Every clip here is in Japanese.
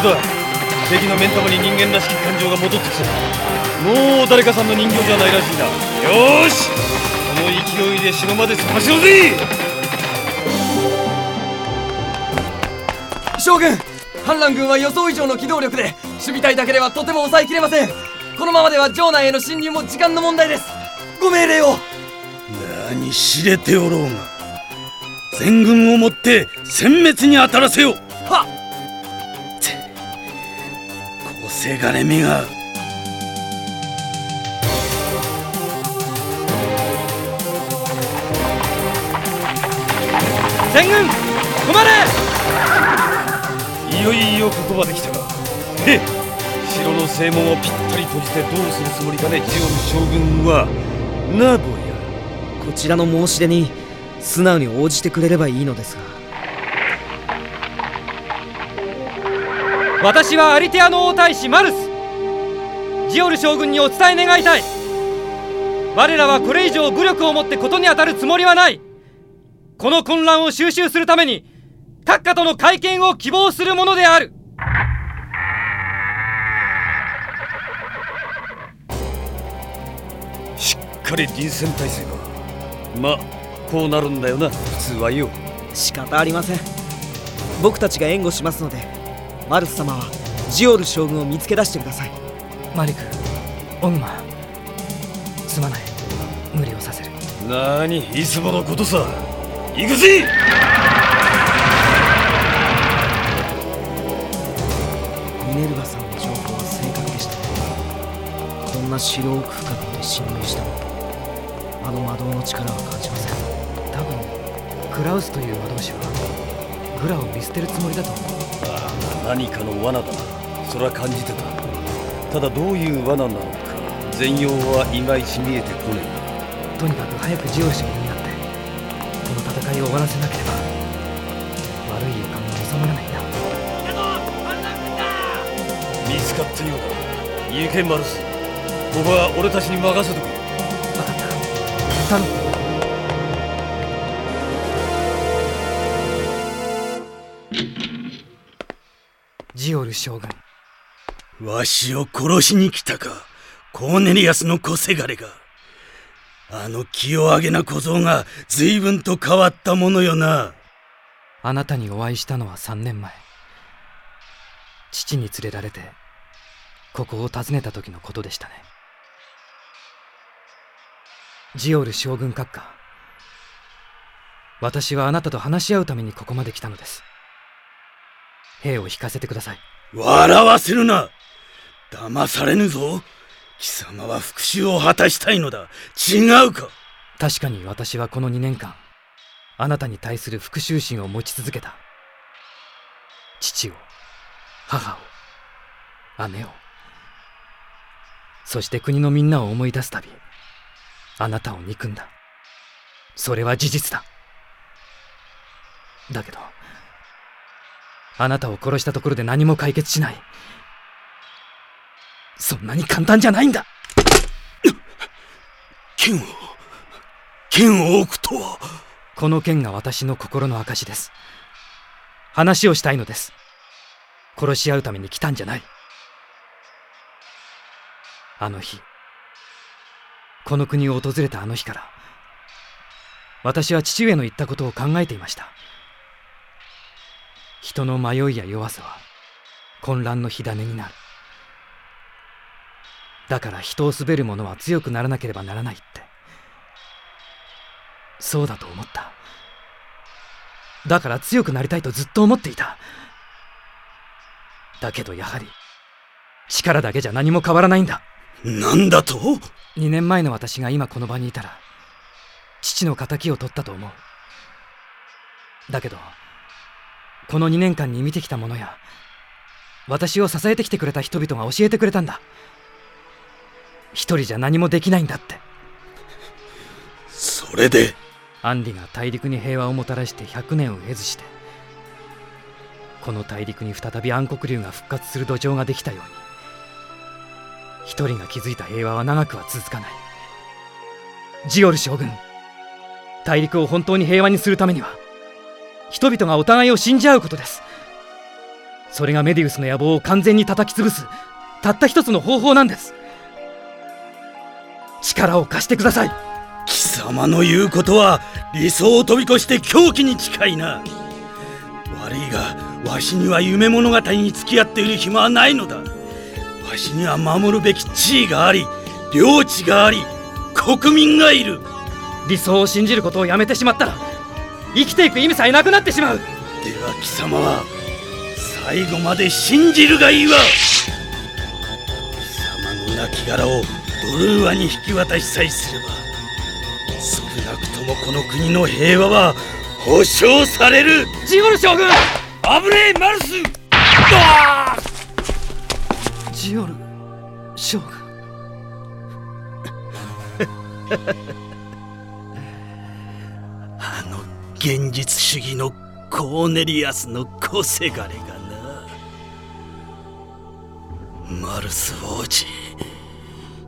報だ。敵の目ん玉に人間らしき感情が戻ってきた。もう誰かさんの人形じゃないらしいな。よーし。この勢いで城まで走ろうぜ将軍反乱軍は予想以上の機動力で守備隊だけではとても抑えきれません。このままでは城内への侵入も時間の問題です。ご命令を。何知れておろうが。全軍をもって殲滅に当たらせよ。はせがれめが。全軍止まれ！いよいよここまで来たか。へっ城の正門をぴったり閉じてどうするつもりかねジオル将軍は。なあ坊やこちらの申し出に素直に応じてくれればいいのですが私はアリテアの王太子マルス。ジオル将軍にお伝え願いたい。我らはこれ以上武力をもってことに当たるつもりはない。この混乱を収拾するために閣下との会見を希望するものである。しっかり臨戦態勢かまあこうなるんだよな普通はよ。仕方ありません。僕たちが援護しますのでマルス様はジオル将軍を見つけ出してください。マリクオグマすまない。無理をさせる。なーにいつものことさ。行くぜ!ミネルヴァさんの情報は正確でした。こんな城奥深くまで侵入してもあの魔導の力は感じません。多分クラウスという魔導士はグラを見捨てるつもりだと思う何かの罠だ。なそれは感じてた。ただどういう罠なのか。全容はいまいち見えてこねとにかく早くジオル将軍になって。この戦いを終わらせなければ。悪い予感が収まらないんだえ見つかったようだ。行けマルス。ここは俺たちに任せとけ。分かった。頼むジオル将軍。わしを殺しに来たかコーネリアスの小せがれが。あの気を上げな小僧が随分と変わったものよな。あなたにお会いしたのは3年前。父に連れられてここを訪ねた時のことでしたね。ジオル将軍閣下私はあなたと話し合うためにここまで来たのです兵を引かせてください。笑わせるな。騙されぬぞ。貴様は復讐を果たしたいのだ。違うか。確かに私はこの2年間あなたに対する復讐心を持ち続けた。父を母を姉をそして国のみんなを思い出すたびあなたを憎んだ。それは事実だ。だけどあなたを殺したところで何も解決しない。そんなに簡単じゃないんだ。剣を剣を置くとは。この剣が私の心の証です。話をしたいのです。殺し合うために来たんじゃない。あの日この国を訪れたあの日から私は父上の言ったことを考えていました人の迷いや弱さは混乱の火種になる。だから人を滑る者は強くならなければならないって。そうだと思った。だから強くなりたいとずっと思っていた。だけどやはり力だけじゃ何も変わらないんだ。なんだと？2年前の私が今この場にいたら父の敵を取ったと思う。だけどこの2年間に見てきたものや私を支えてきてくれた人々が教えてくれたんだ。一人じゃ何もできないんだって。それで？アンディが大陸に平和をもたらして100年を経ずしてこの大陸に再び暗黒竜が復活する土壌ができたように一人が築いた平和は長くは続かない。ジオル将軍大陸を本当に平和にするためには人々がお互いを信じ合うことです。それがメディウスの野望を完全に叩き潰すたった一つの方法なんです。力を貸してください。貴様の言うことは理想を飛び越して狂気に近いな。悪いがわしには夢物語に付き合っている暇はないのだ。わしには守るべき地位があり領地があり国民がいる。理想を信じることをやめてしまったら生きていく意味さえなくなってしまう。では貴様は最後まで信じるがいいわ。貴様の亡骸をドルーアに引き渡しさえすれば少なくともこの国の平和は保証される。ジオル将軍！危ねえマルス！ジオル将軍。あの現実主義のコーネリアスの小せがれがな。マルス王子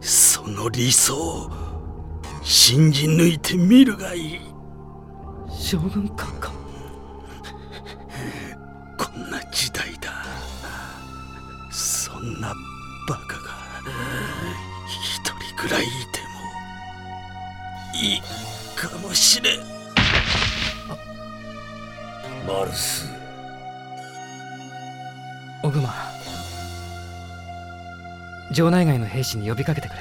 その理想を信じ抜いてみるがいい。将軍官かこんな時代だ。そんなマルス。オグマ。城内外の兵士に呼びかけてくれ。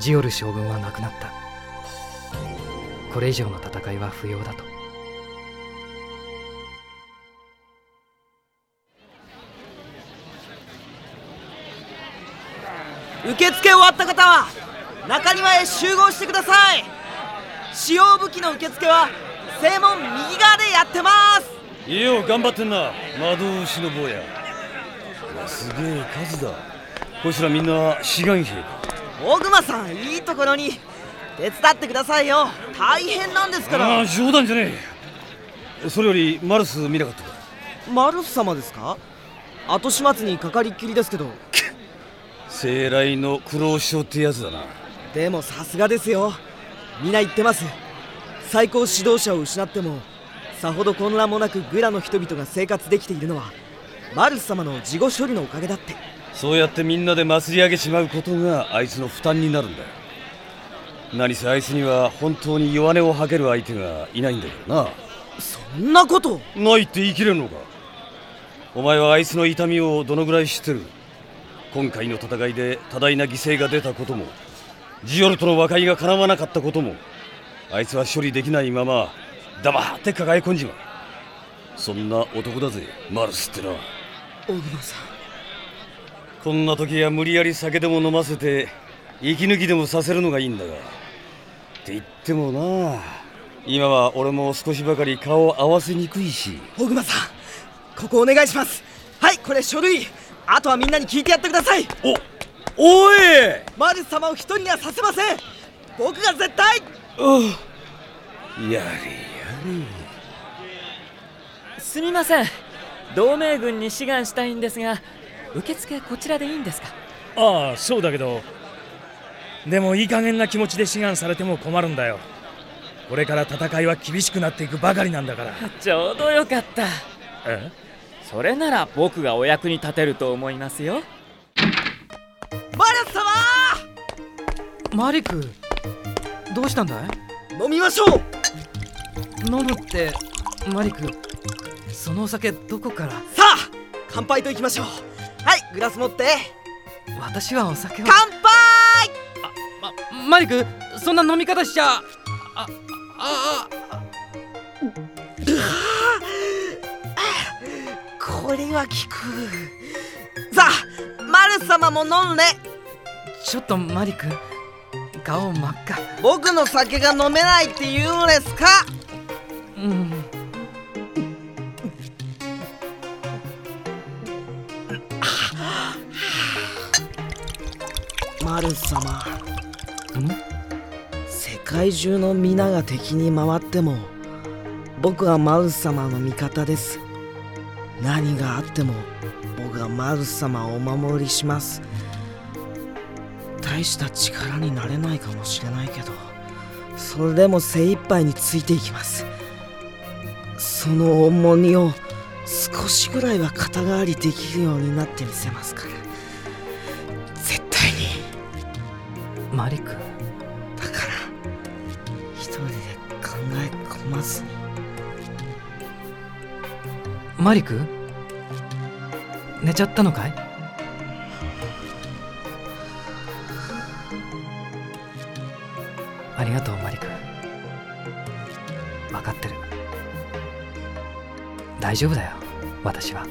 ジオル将軍は亡くなった。これ以上の戦いは不要だと。受付終わった方は中庭へ集合してください。使用武器の受付は正門右側でやってます。いいよ頑張ってんな。魔導士の坊や。うわすげえ数だ。こいつらみんな志願兵か大熊さんいいところに手伝ってくださいよ。大変なんですかあら。あ冗談じゃねえ。それよりマルス見なかったか？マルフ様ですか？後始末にかかりっきりですけど。生来の苦労症ってやつだな。でもさすがですよ。皆言ってます最高指導者を失ってもさほど混乱もなくグラの人々が生活できているのはマルス様の事後処理のおかげだって。そうやってみんなで祭り上げちまうことがあいつの負担になるんだよ。何せあいつには本当に弱音を吐ける相手がいないんだけどな。そんなこと！ないって言い切れるのか。お前はあいつの痛みをどのぐらい知ってる？今回の戦いで多大な犠牲が出たこともジオルとの和解が叶わなかったこともあいつは処理できないまま黙って抱え込んじまうそんな男だぜマルスってのは。大熊さん。こんな時は無理やり酒でも飲ませて息抜きでもさせるのがいいんだが。って言ってもな。今は俺も少しばかり顔を合わせにくいし。大熊さんここお願いします。はいこれ書類。あとはみんなに聞いてやってください。おおい！マルス様を一人にはさせません。僕が絶対やれやすみません。同盟軍に志願したいんですが受付こちらでいいんですか？ああそうだけど。でもいい加減な気持ちで志願されても困るんだよ。これから戦いは厳しくなっていくばかりなんだから。ちょうどよかった。え？それなら僕がお役に立てると思いますよ。マルス様マリクどうしたんだい？飲みましょう！飲むってマリクそのお酒どこから？さあ乾杯といきましょう。はいグラス持って。私はお酒を。乾杯！まマリクそんな飲み方しちゃ。あああこれは効く。さあマルス様も飲んで。ちょっとマリク顔真っ赤。僕の酒が飲めないって言うのですか？うん。マルス様ん？世界中の皆が敵に回っても僕はマルス様の味方です。何があっても僕はマルス様をお守りします大した力になれないかもしれないけどそれでも精一杯についていきます。その重荷を少しぐらいは肩代わりできるようになってみせますから。絶対に。マリク。だから一人で考え込まずに。マリク？寝ちゃったのかい？りがとうマリク分かってる。大丈夫だよ私は。